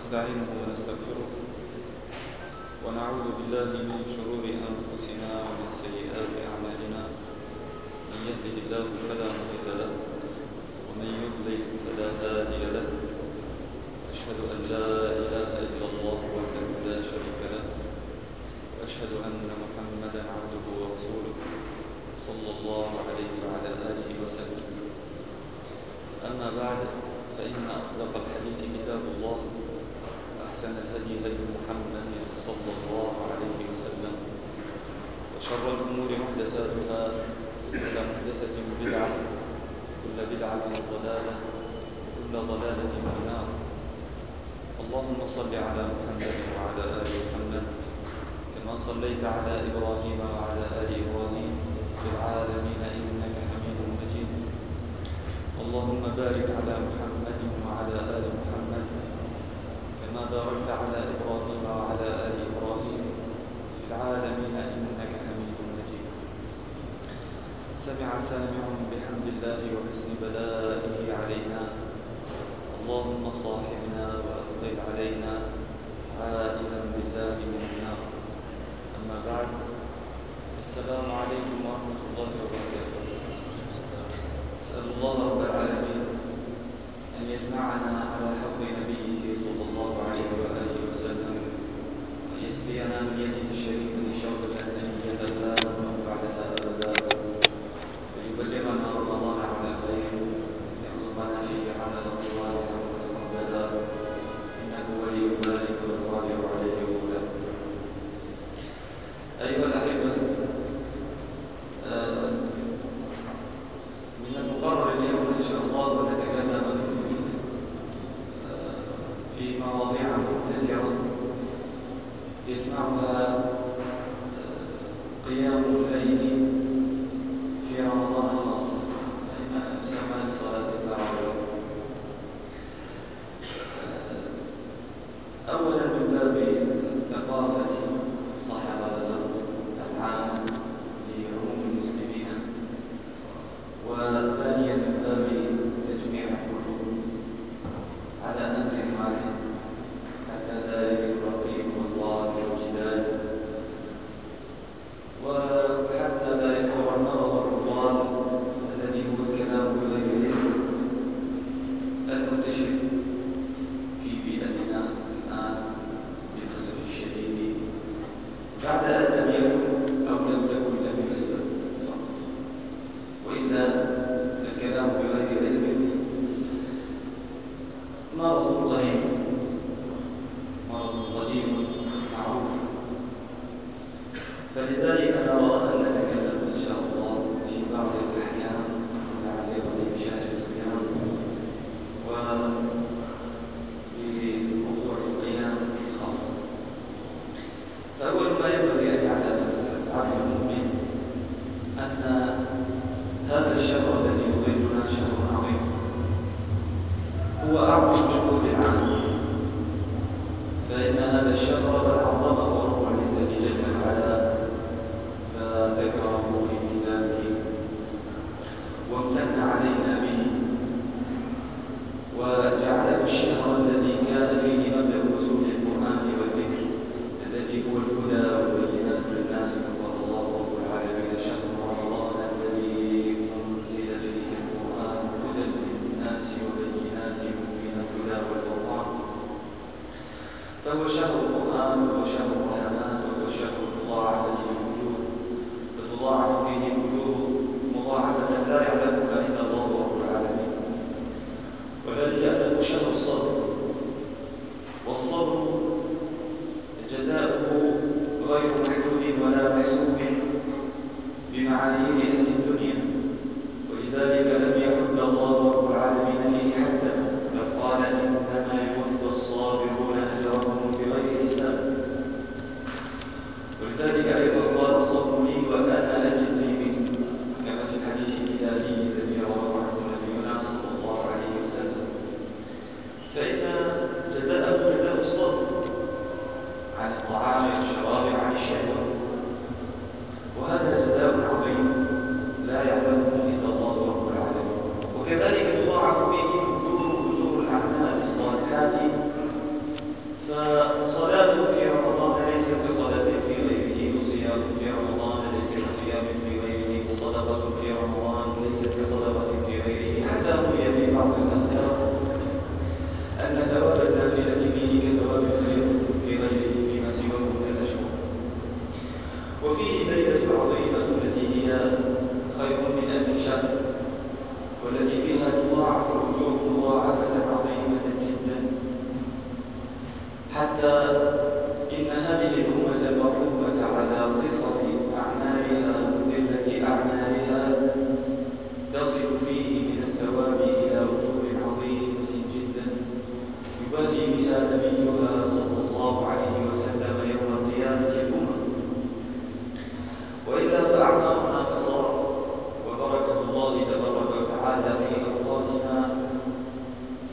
ونستعينه ونستغفره ونعوذ بالله من شرور أنفسنا ومن سيئات أعمالنا. من يهده الله فلا مضل له ومن يضلل فلا هادي له. أشهد أن لا إله إلا الله وحده لا شريك له. وأشهد أن محمدا عبده ورسوله صلى الله عليه وعلى آله وسلم. أما بعد فإن أصدق الحديث كتاب الله. وأحسن الهدي هدي محمد صلى الله عليه وسلم. وشر الأمور محدثاتها كل محدثة بدعة كل بدعة ضلالة وكل ضلالة في النار. اللهم صل على محمد وعلى آل محمد كما صليت على إبراهيم وعلى آل إبراهيم في العالمين إنك حميد مجيد. اللهم بارك على محمد وعلى آل باركت على إبراهيم وعلى آل إبراهيم في العالمين إنك حميد مجيد. سمع سامع بحمد الله وحسن بلائه علينا. اللهم صاحبنا وأفضل علينا عائلا بالله من النار. أما بعد السلام عليكم ورحمة الله وبركاته. أسأل الله رب العالمين أن يجمعنا على حق صلى الله عليه وآله وسلم وأن يسقينا من يده الشريفة شربة هنية لا نظمأ بعدها أبدا ويبلغنا رمضان على خير يرزقنا فيه عملا صالحا.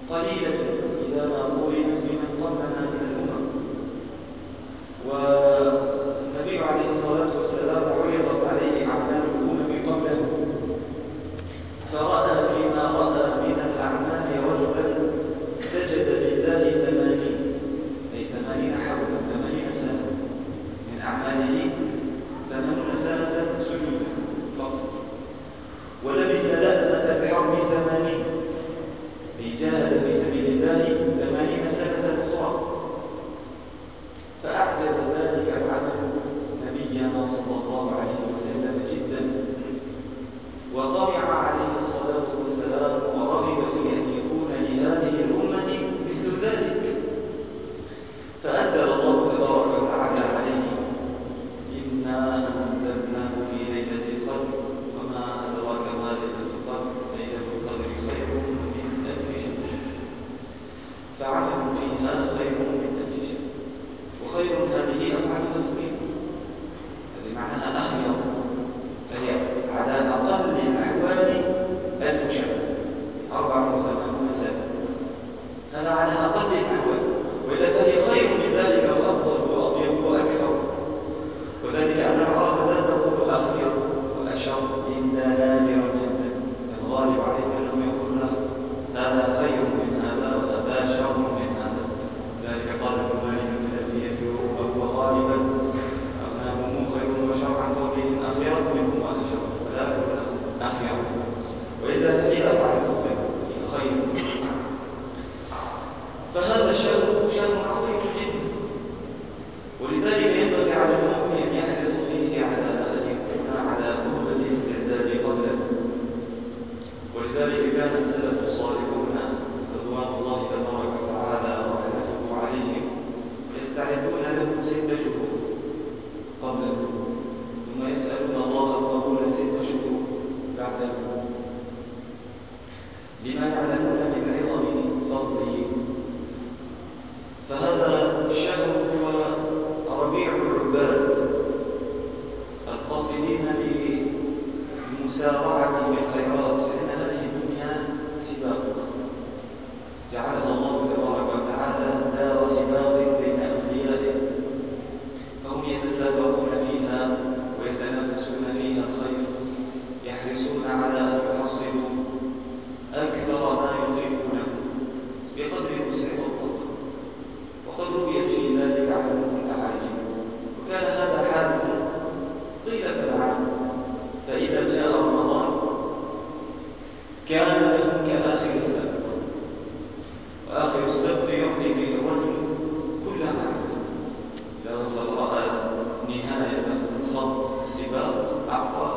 قليلة musibah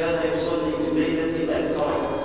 إذا ألم بهم الموت أرادوا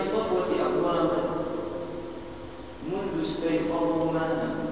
يعني من غير أن تقدم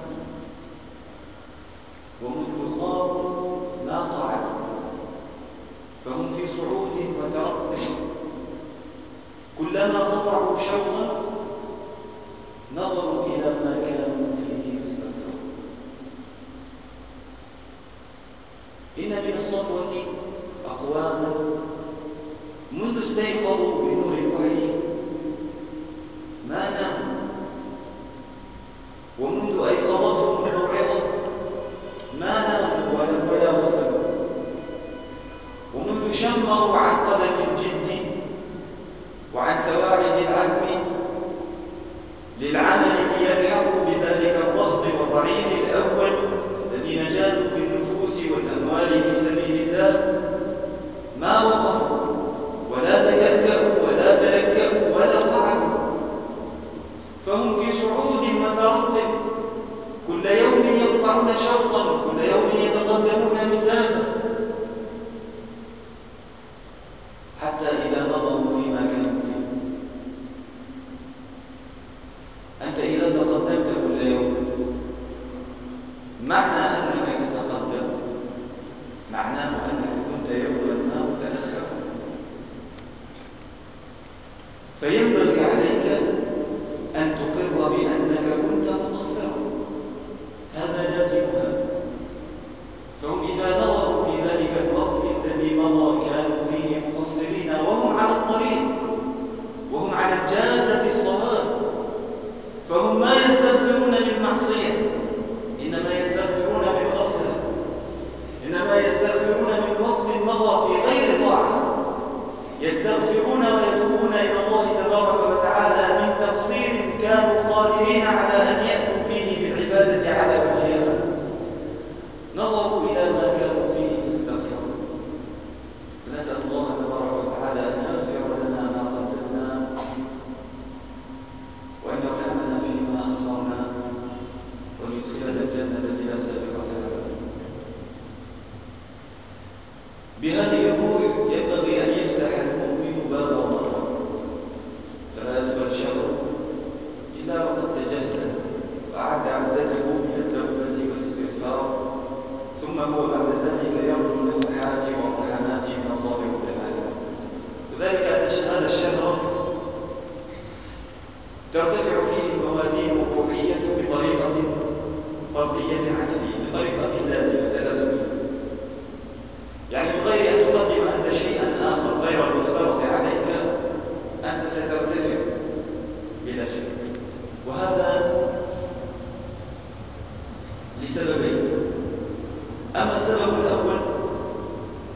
السبب الأول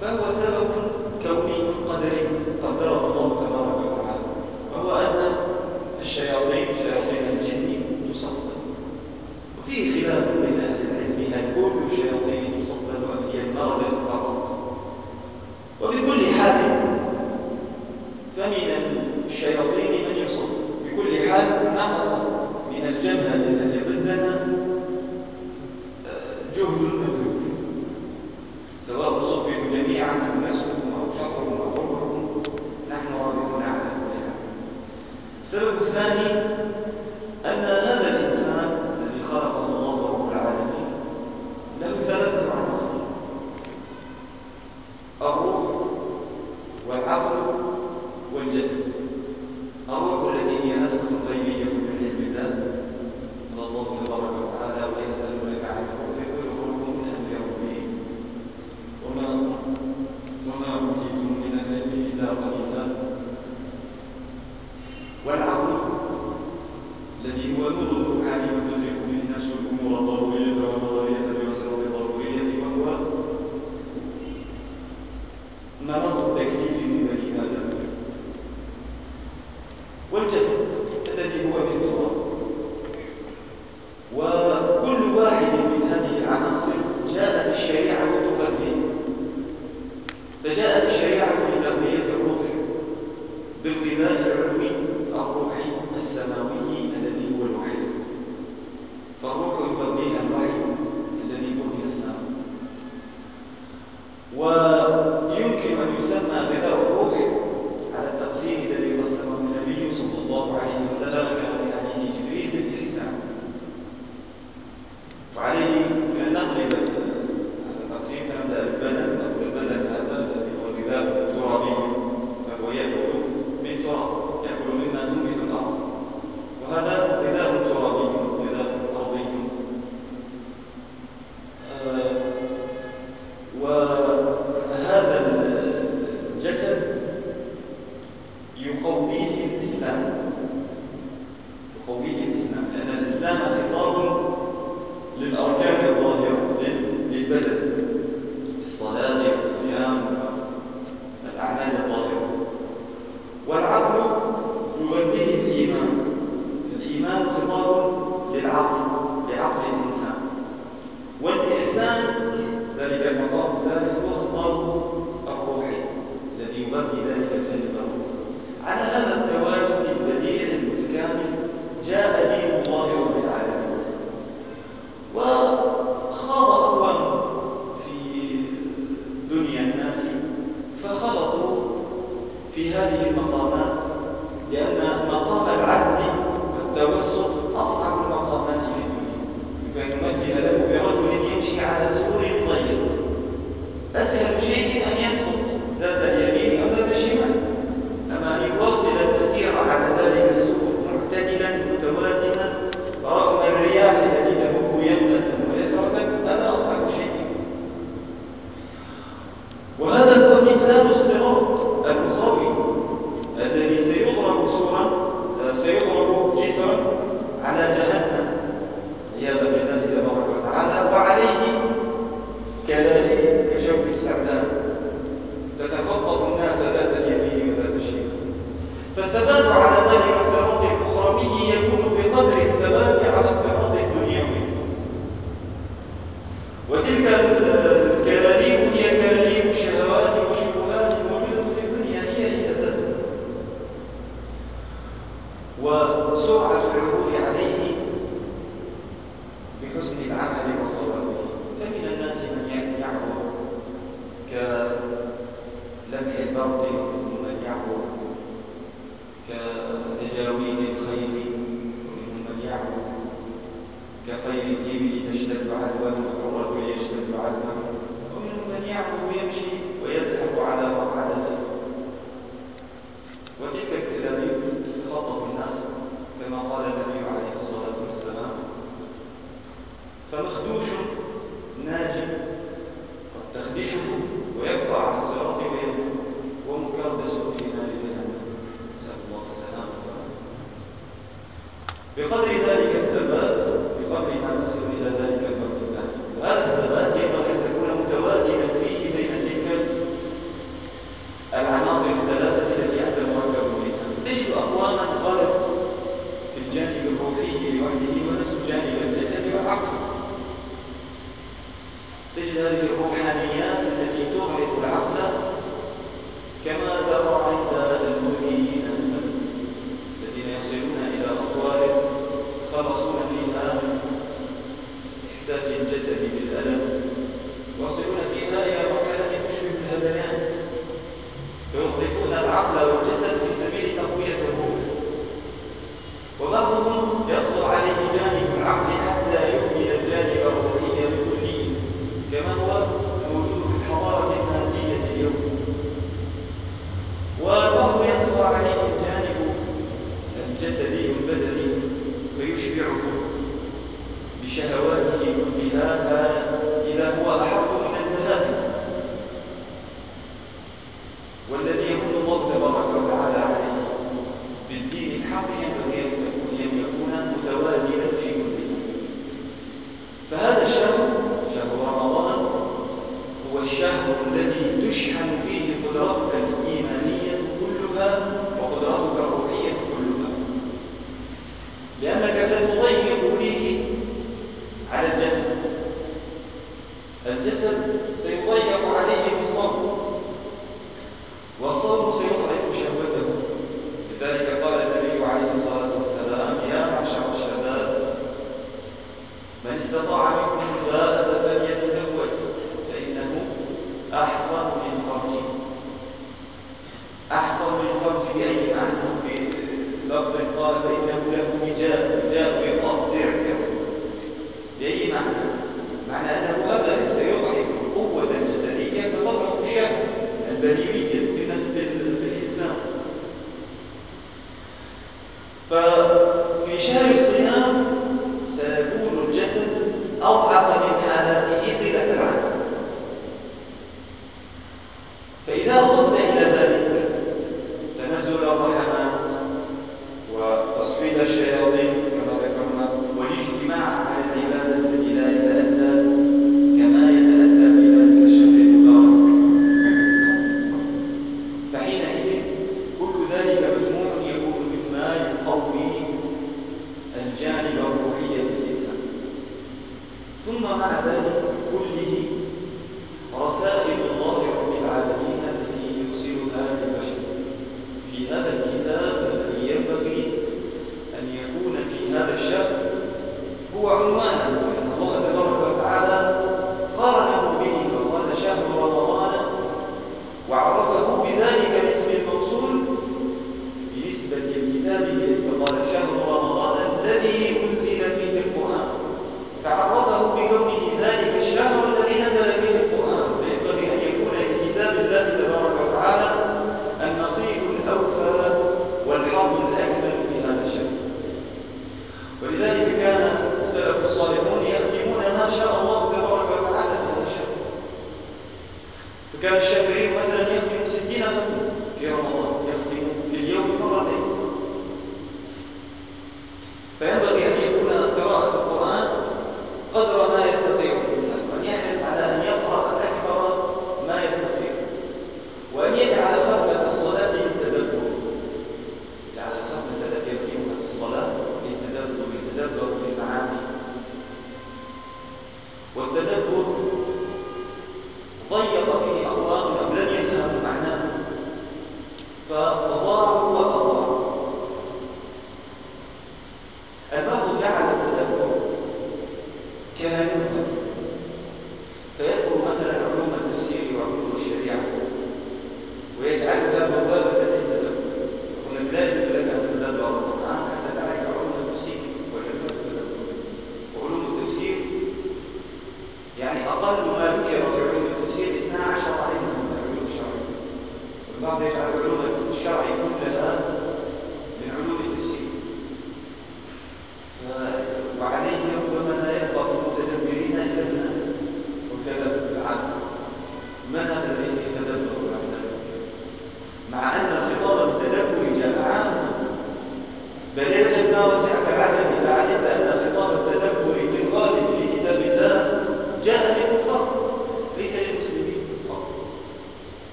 فهو سبب كوني قدري قدره الله تبارك وتعالى وهو أن الشياطين المكان الذي تشحن فيه قدراتك الإيمانية كلها وقدراتك الروحية كلها. لأنك ستضيع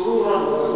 سرورا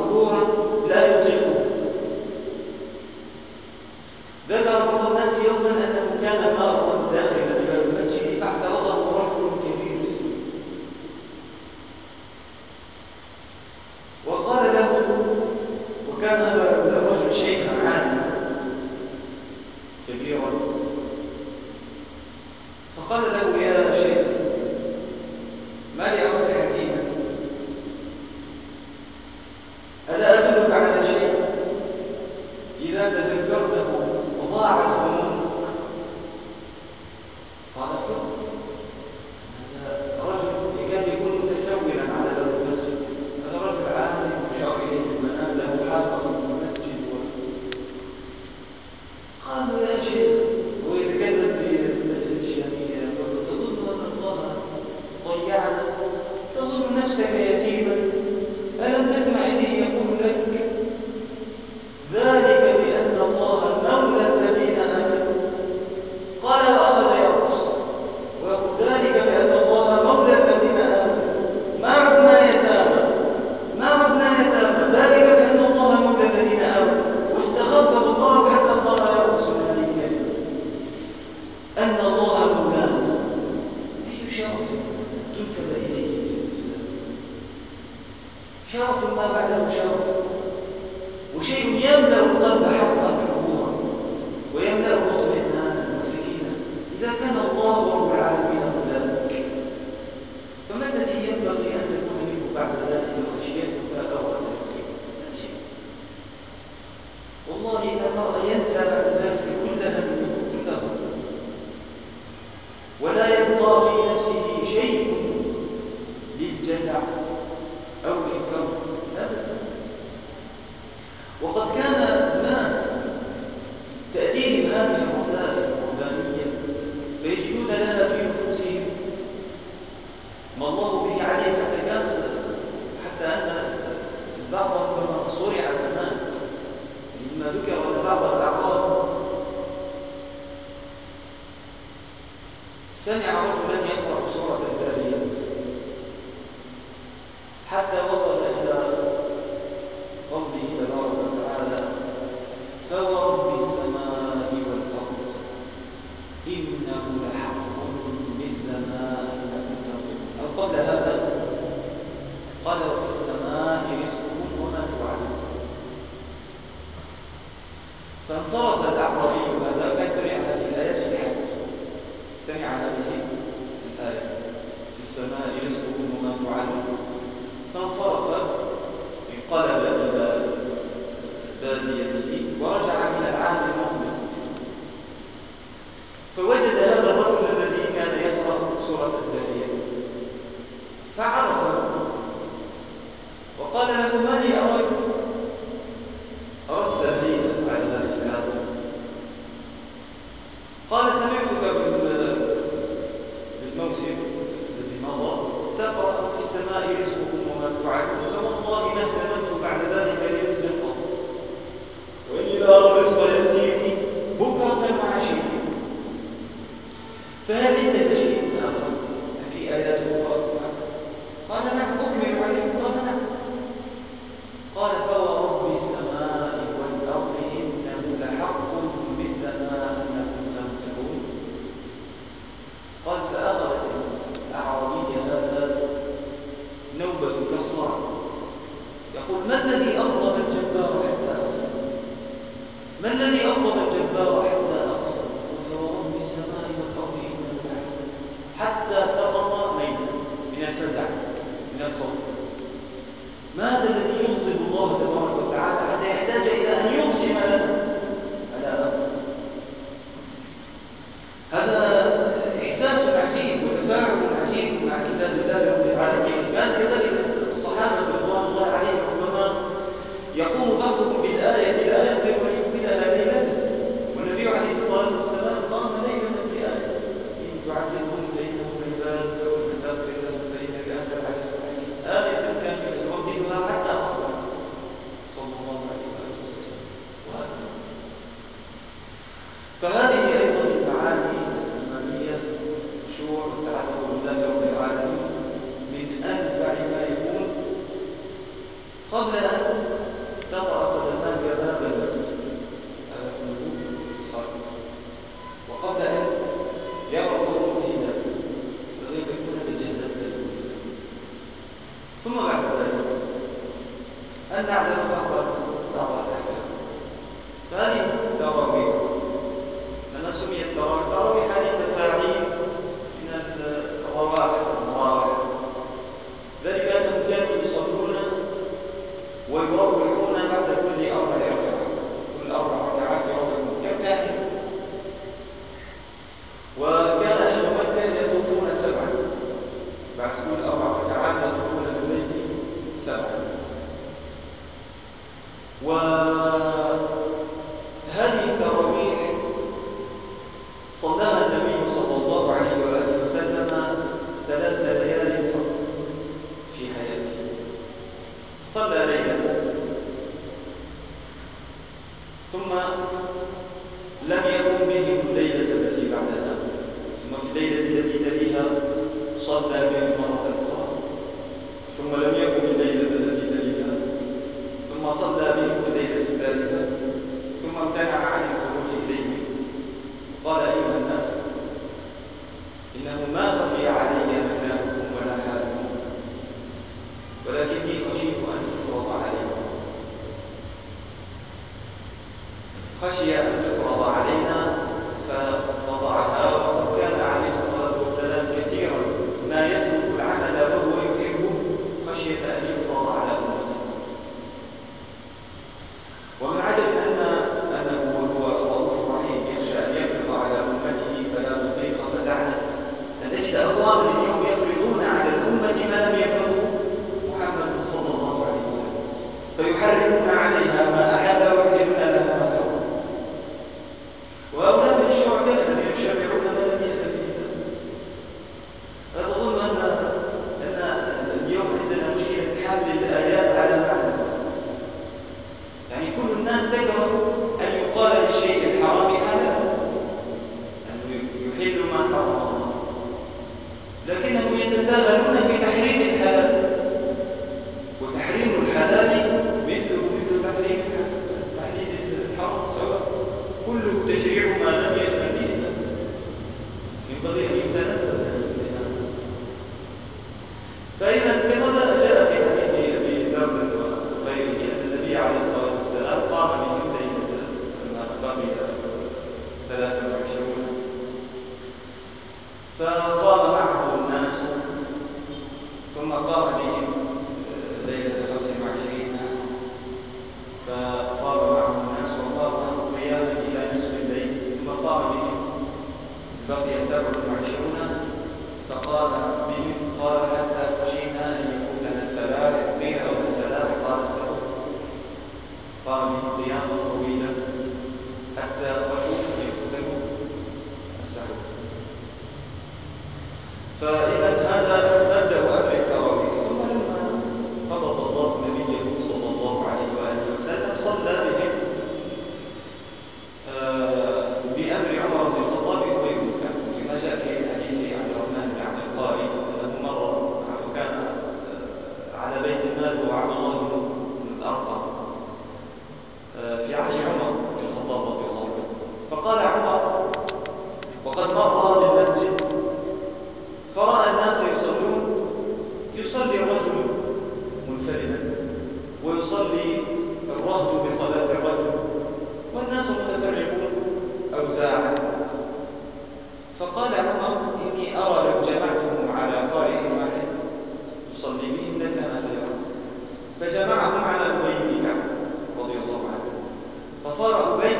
فصار أبي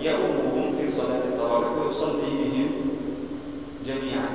يؤمهم في صلاة التراويح ويصلي بهم جميعا.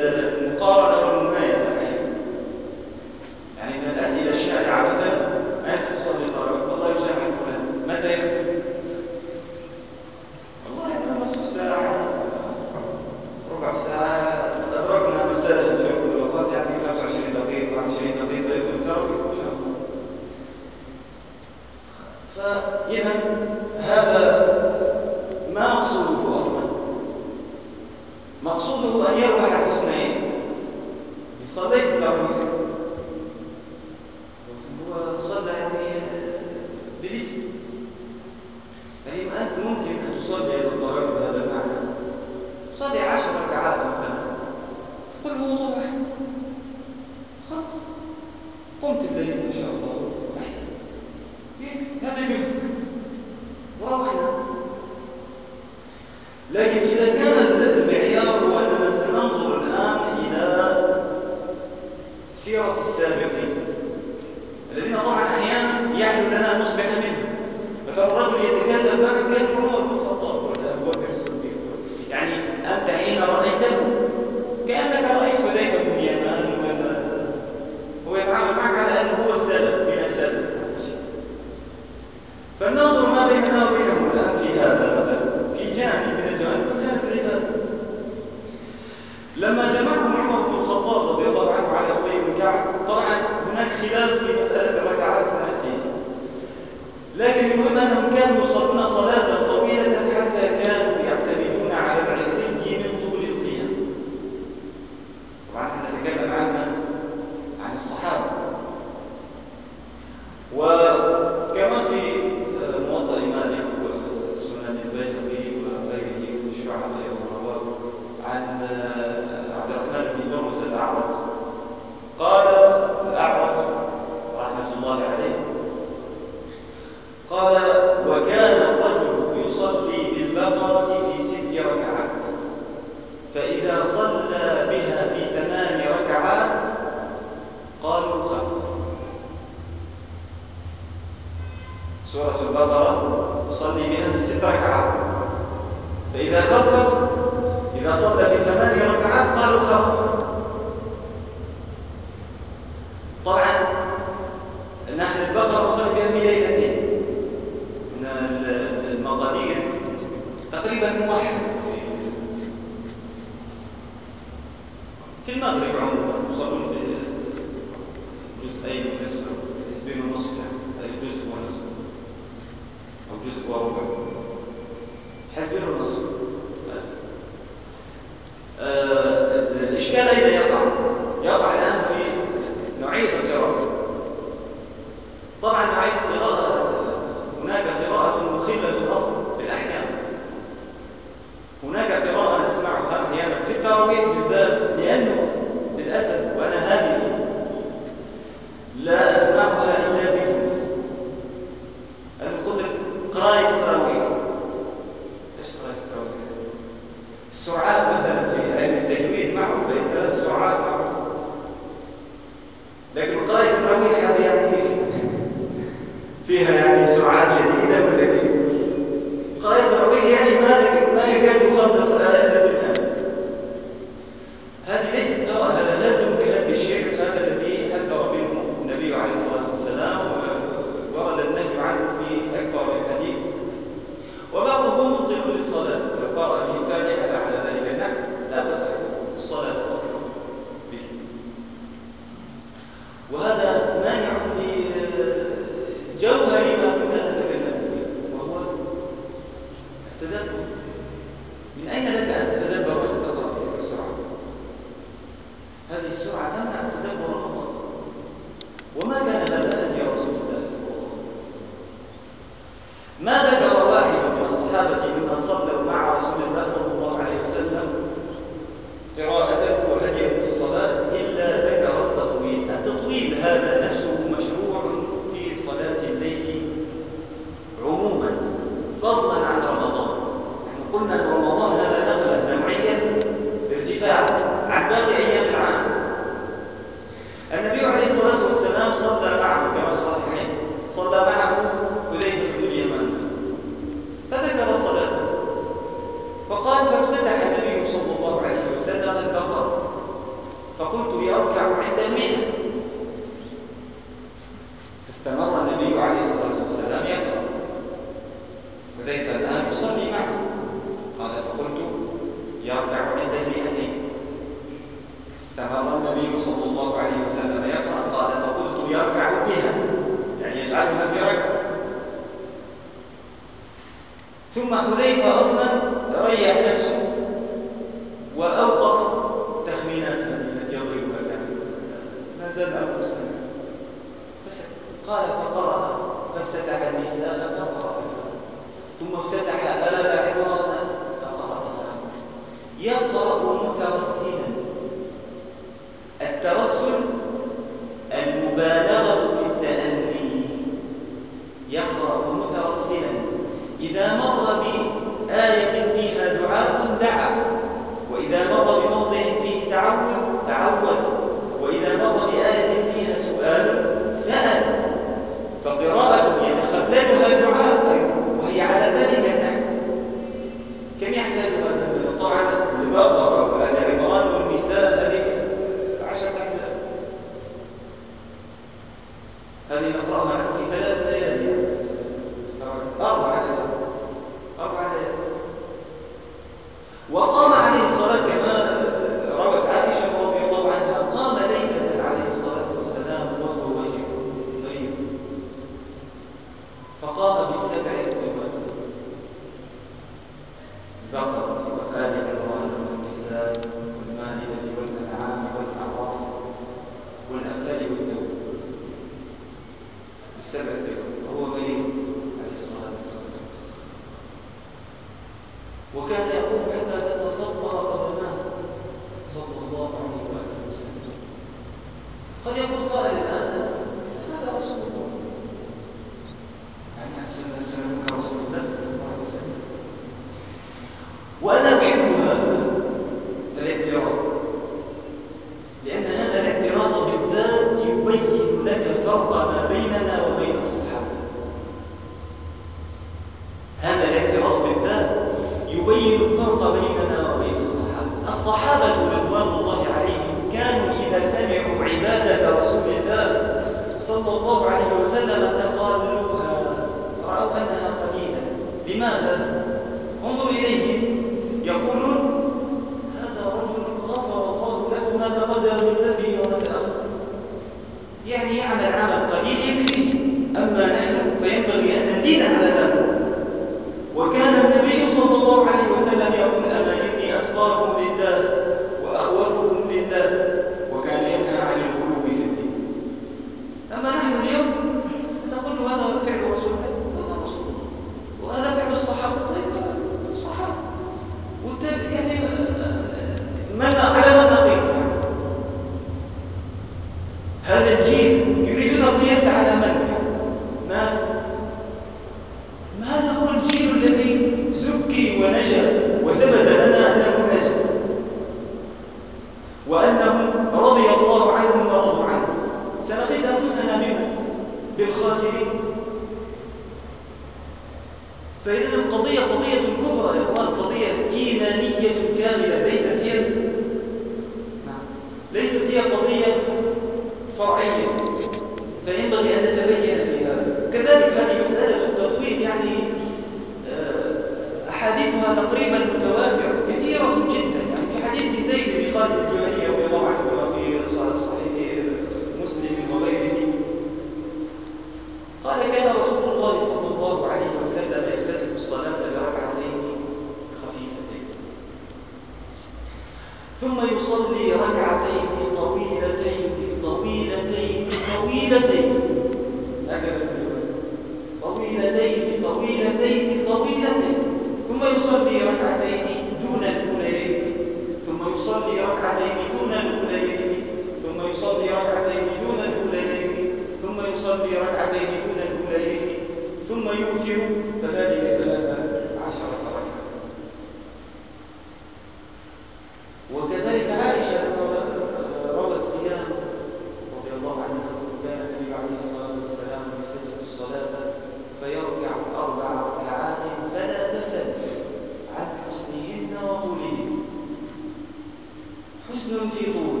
حسن في طول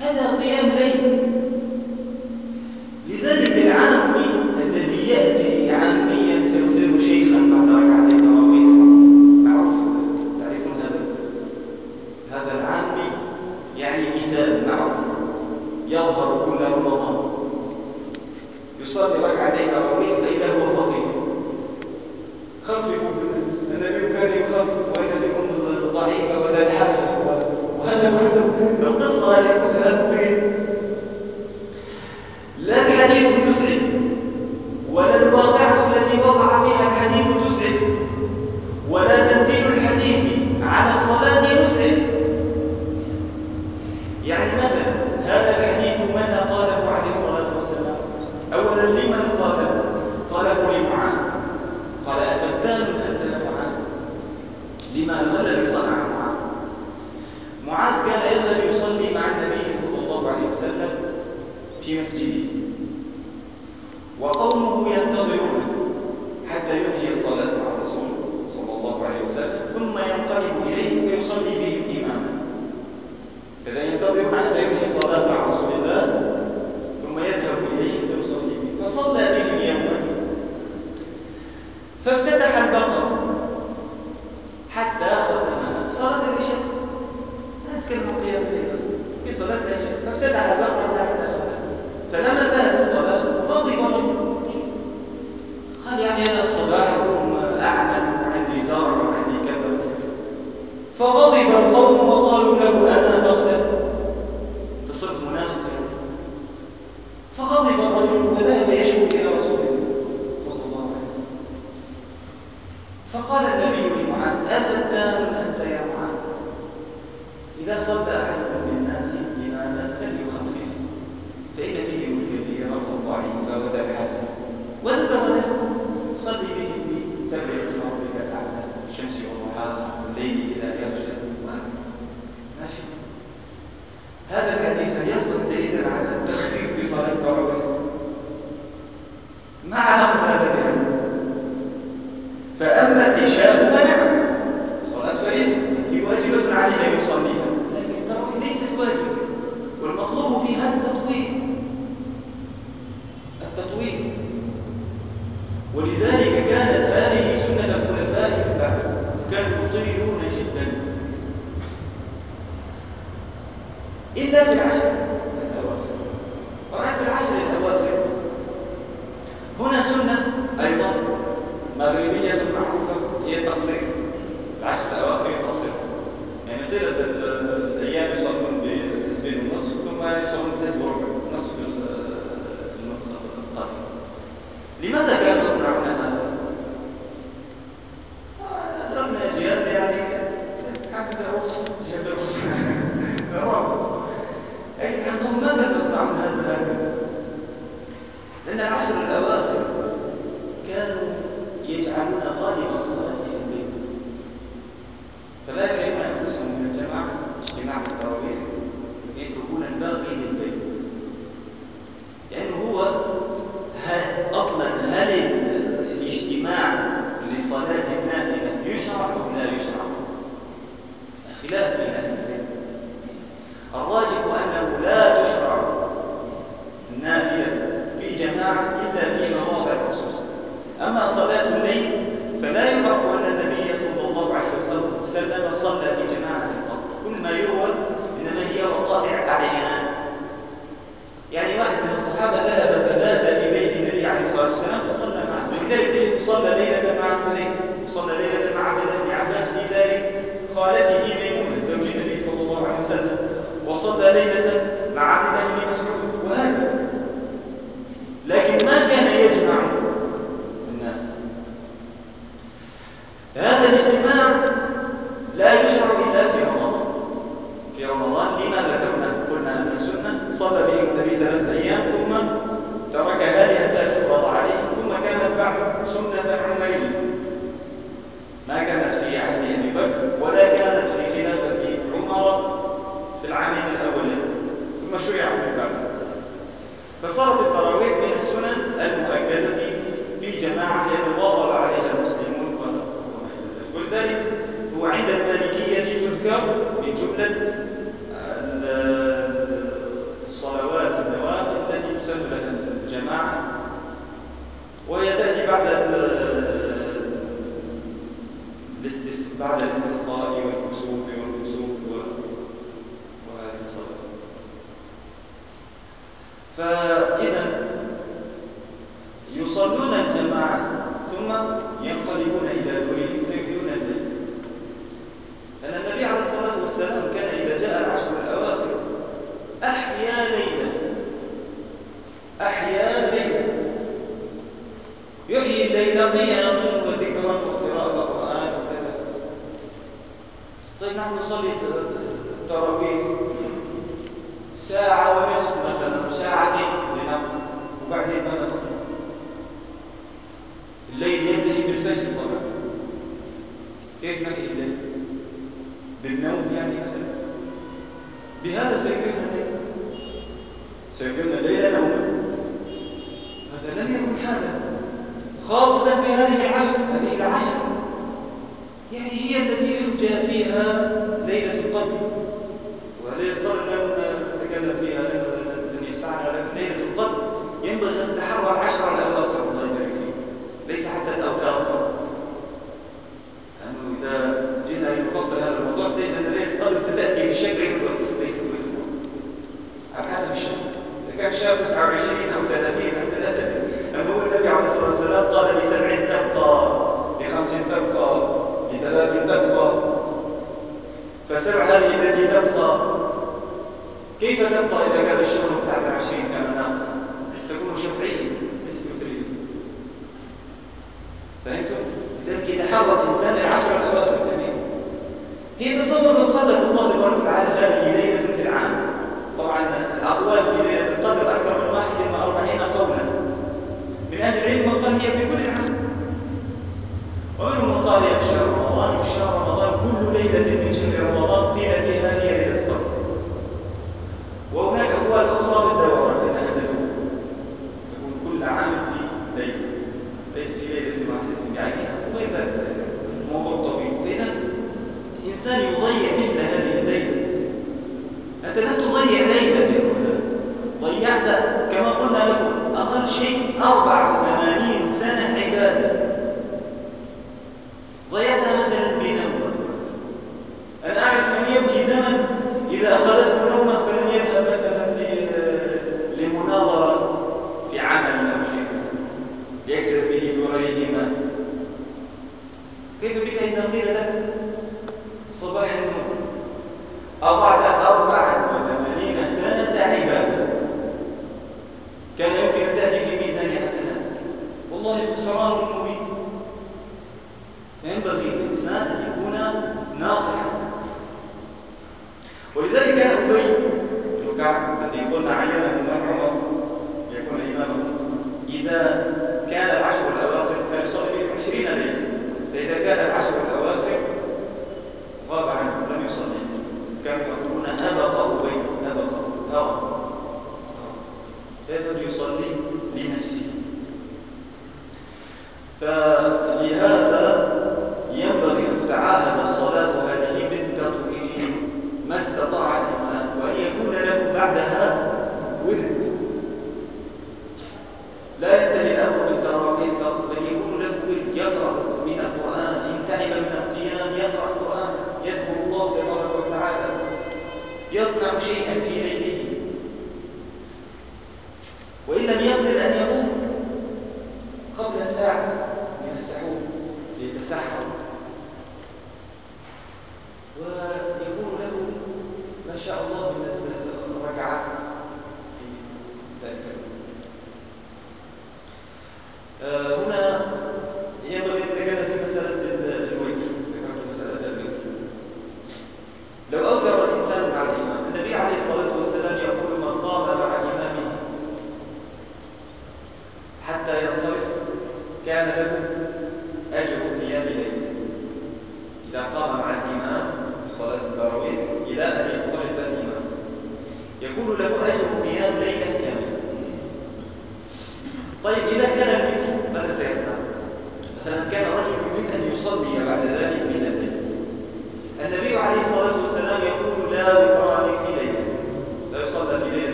هذا قيام ليل.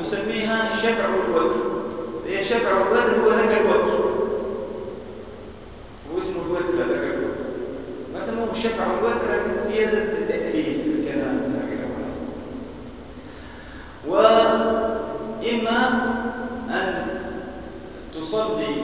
نسميها شفع الوجه هي شفع الوجه هو ذاك الوجه هو اسمه الوجه ذاك الوجه ما سموه شفع الوجه لكن زيادة التأثير في الكلام. وإما أن تصلي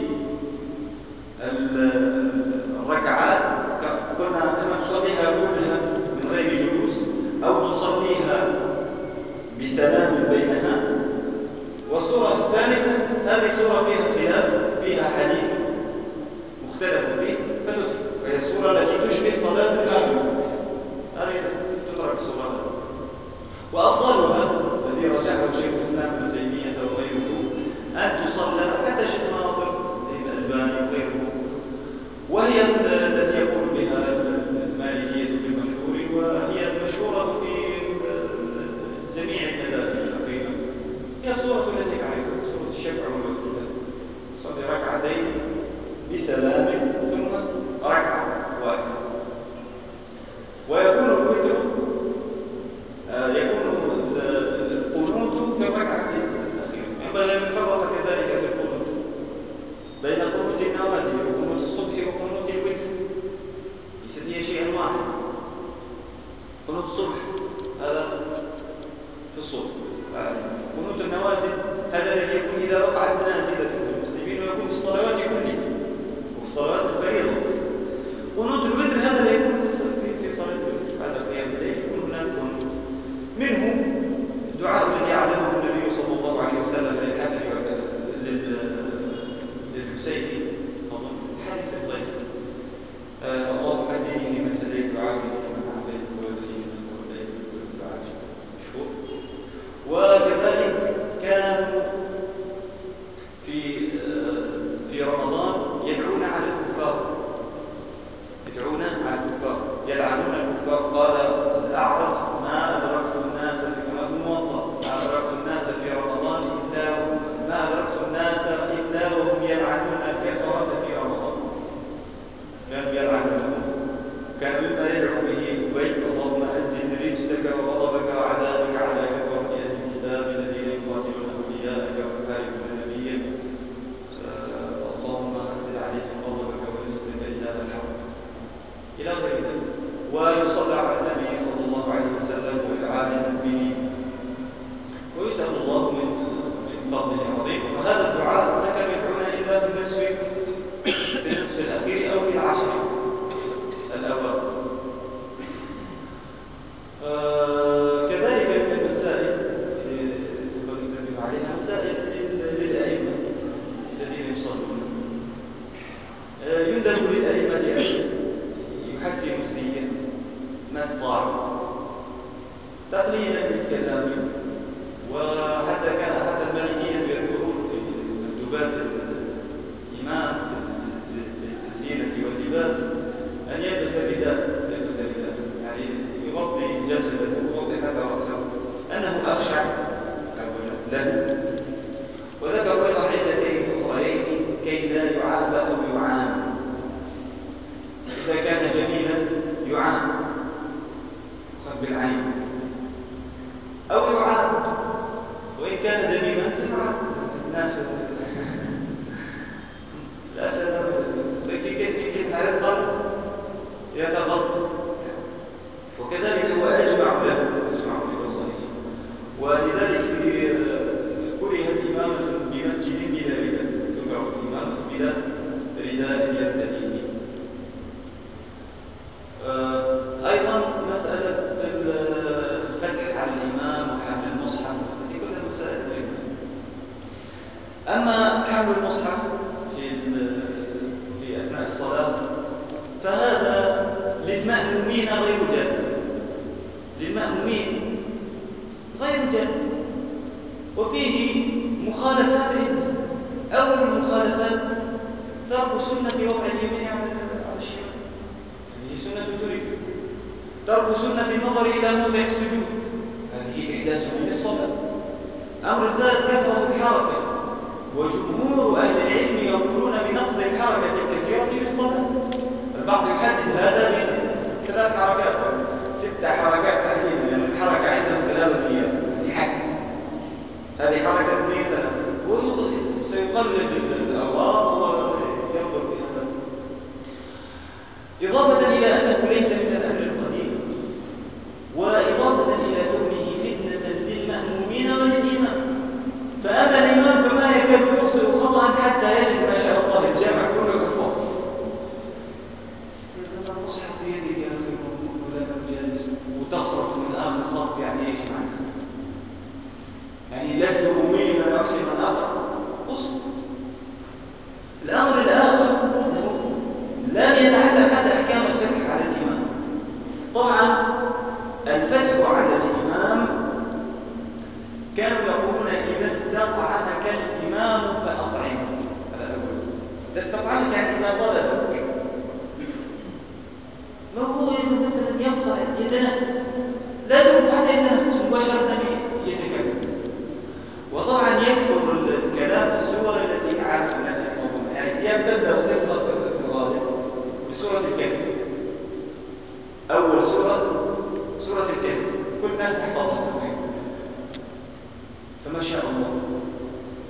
الإصدار تقليلا للكلام وهذا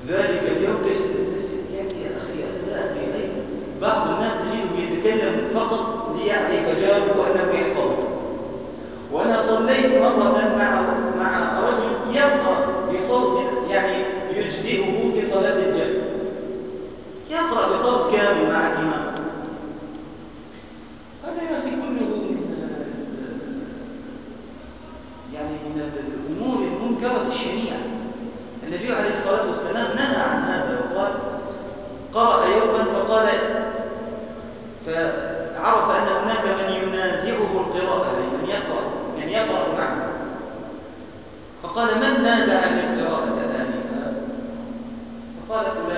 ذلك اليوم تجد الناس يعني يا أخي أنا لا أدري بعض الناس تجده يتكلم فقط ليعرف جاره وانه يحفظه وأنا صليت مرة مع مع رجل يقرأ بصوت يعني يجزئه في صلاة الجنة يقرأ بصوت كامل مع الإمام. الصلاة والسلام نهى عن هذا وقال قرأ يوما فقال فعرف أن هناك من ينازعه القراءة أي من يقرأ من يقرأ معه. فقال من نازعني القراءة الآن؟ فقال فلان.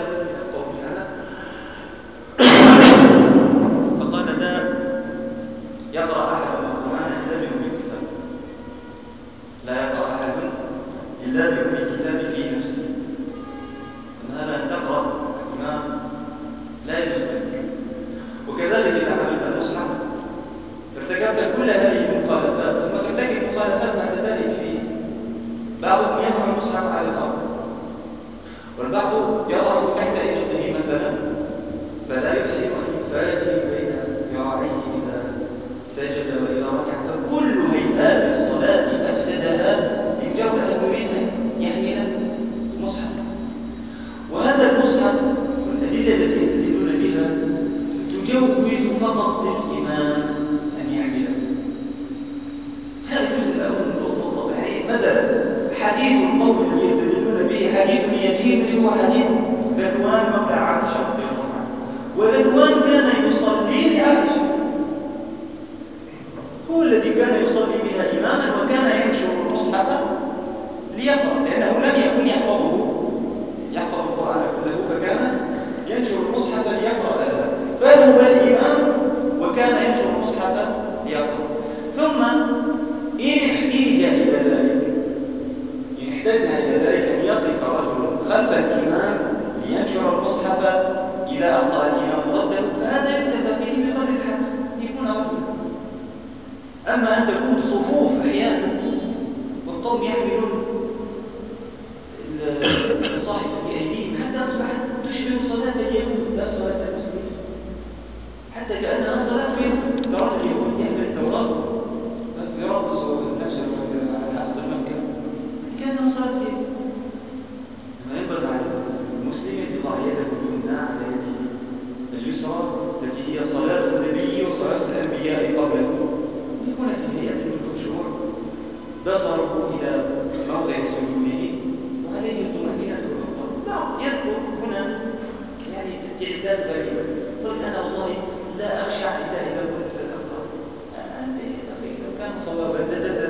صوابتنا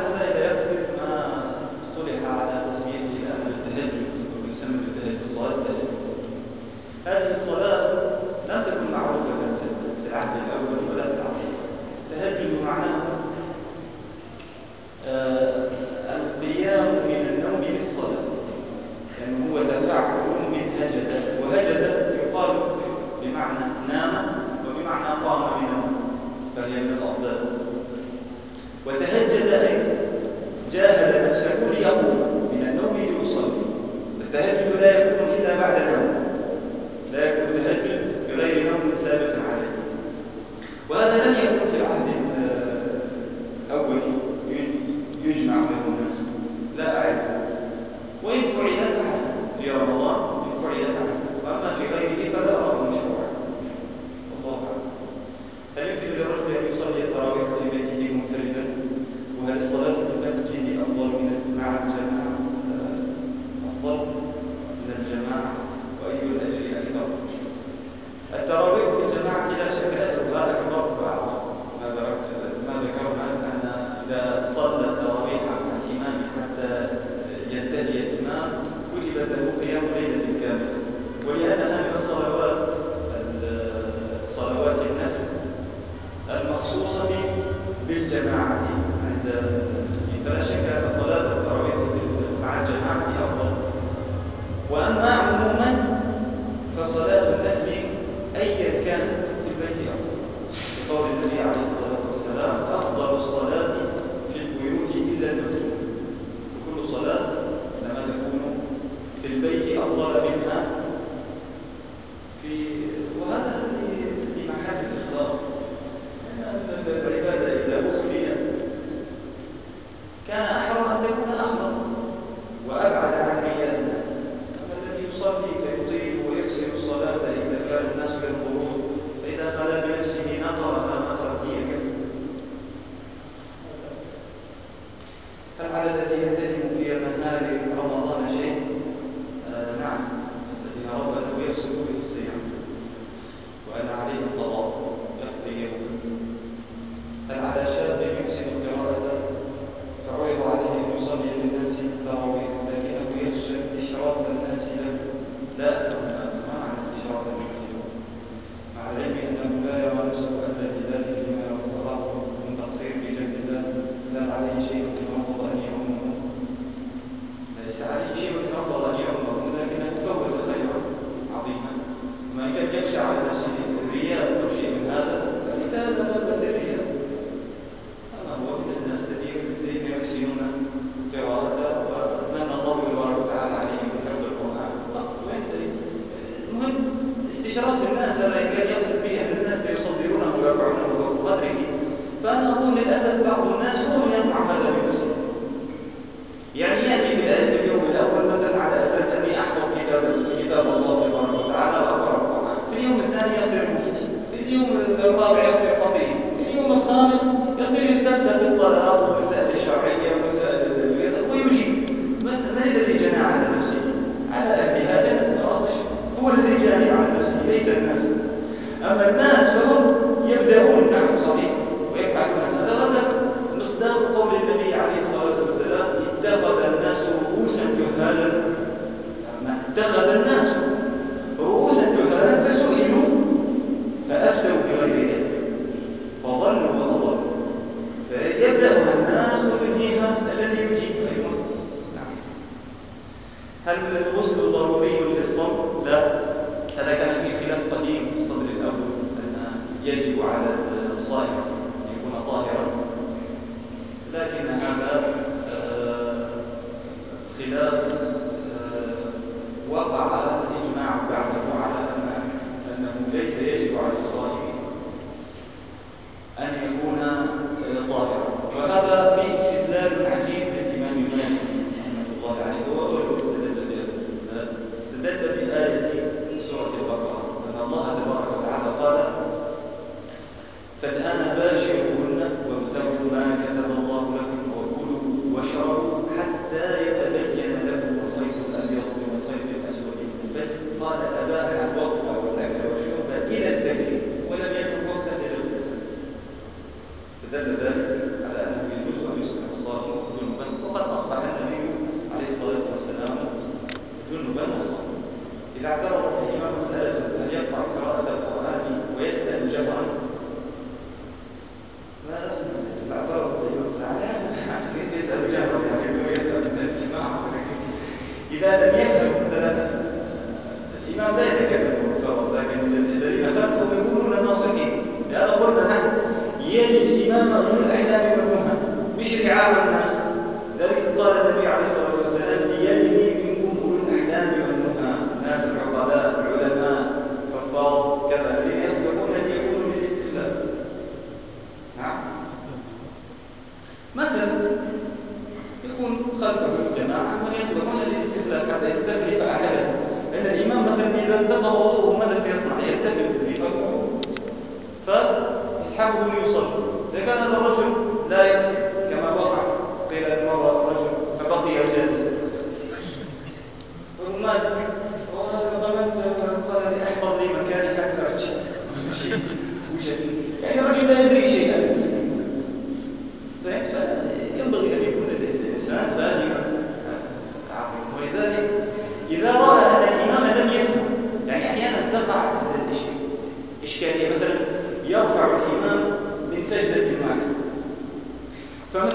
to say المهم استشراف الناس هذا إن كان يقصد به أن الناس سيصدرونه ويرفعونه فوق قدره فأنا أقول للأسف بعض الناس هو من يصنع هذا بنفسه يعني يأتي في اليوم الأول مثلا على أساس أني أحفظ كتاب كتاب الله تبارك وتعالى وأقرأ القرآن. في اليوم الثاني يصير مفتي. في اليوم الرابع يصير فقيه. في اليوم الخامس يصير يستفتى في الطلاق ومسائل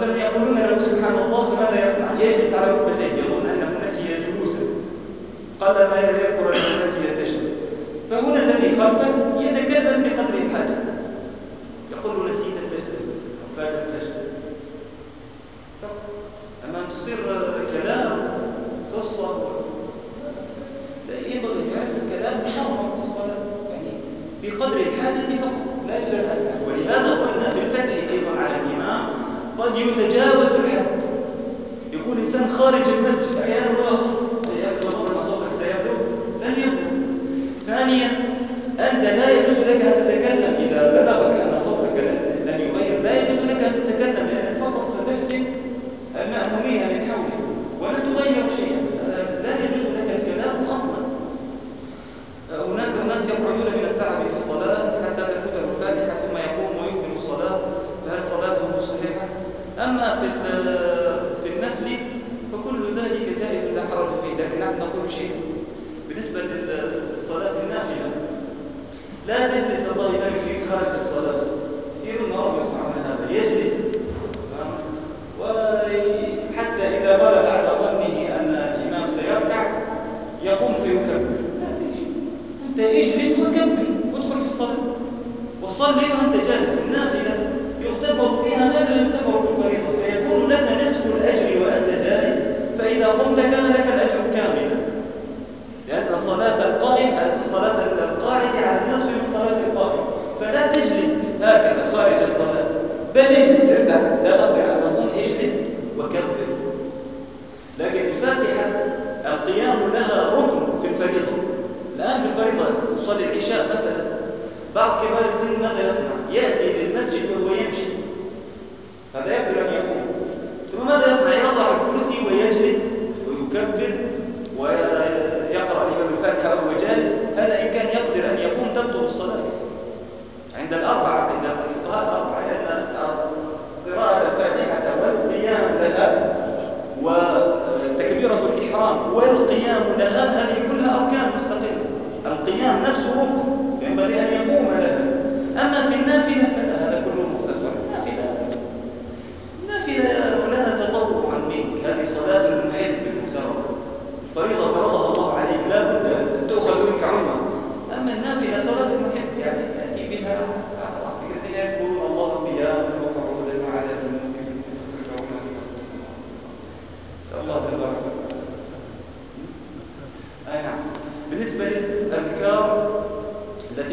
وسلم يقولون له سبحان الله ماذا يصنع؟ يجلس على ركبتيه يظن أنه نسي جلوسا قال ما يذكر انه نسي سجدا فهنا الذي خلفه يتكلم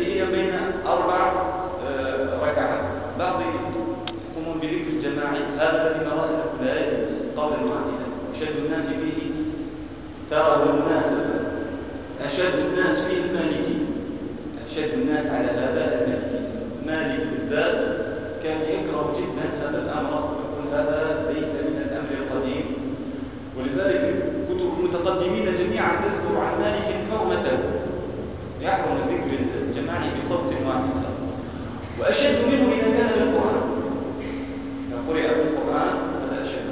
التي هي بين أربع آه، ركعات. بعض يقومون بذكر الجماعي هذا الذي نراه أنه لا يجوز. قولا واحدا أشد الناس فيه ترى بالمناسبة. أشد الناس فيه المالكي. أشد الناس على هذا المالكي. مالك بالذات كان يكره جدا هذا الأمر. ويقول هذا ليس من الأمر القديم. ولذلك كتب المتقدمين جميعا تذكر عن مالك حرمته يحرم الذكر بصوت واحد. وأشد منه إذا كان للقرآن. فقرئ القرآن هذا أشد.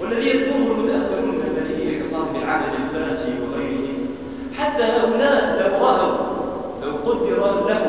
والذي يذكره المتأخرون من المالكية كصاحب العمل الفرنسي وغيره. حتى لو رأوا لو قدر لهم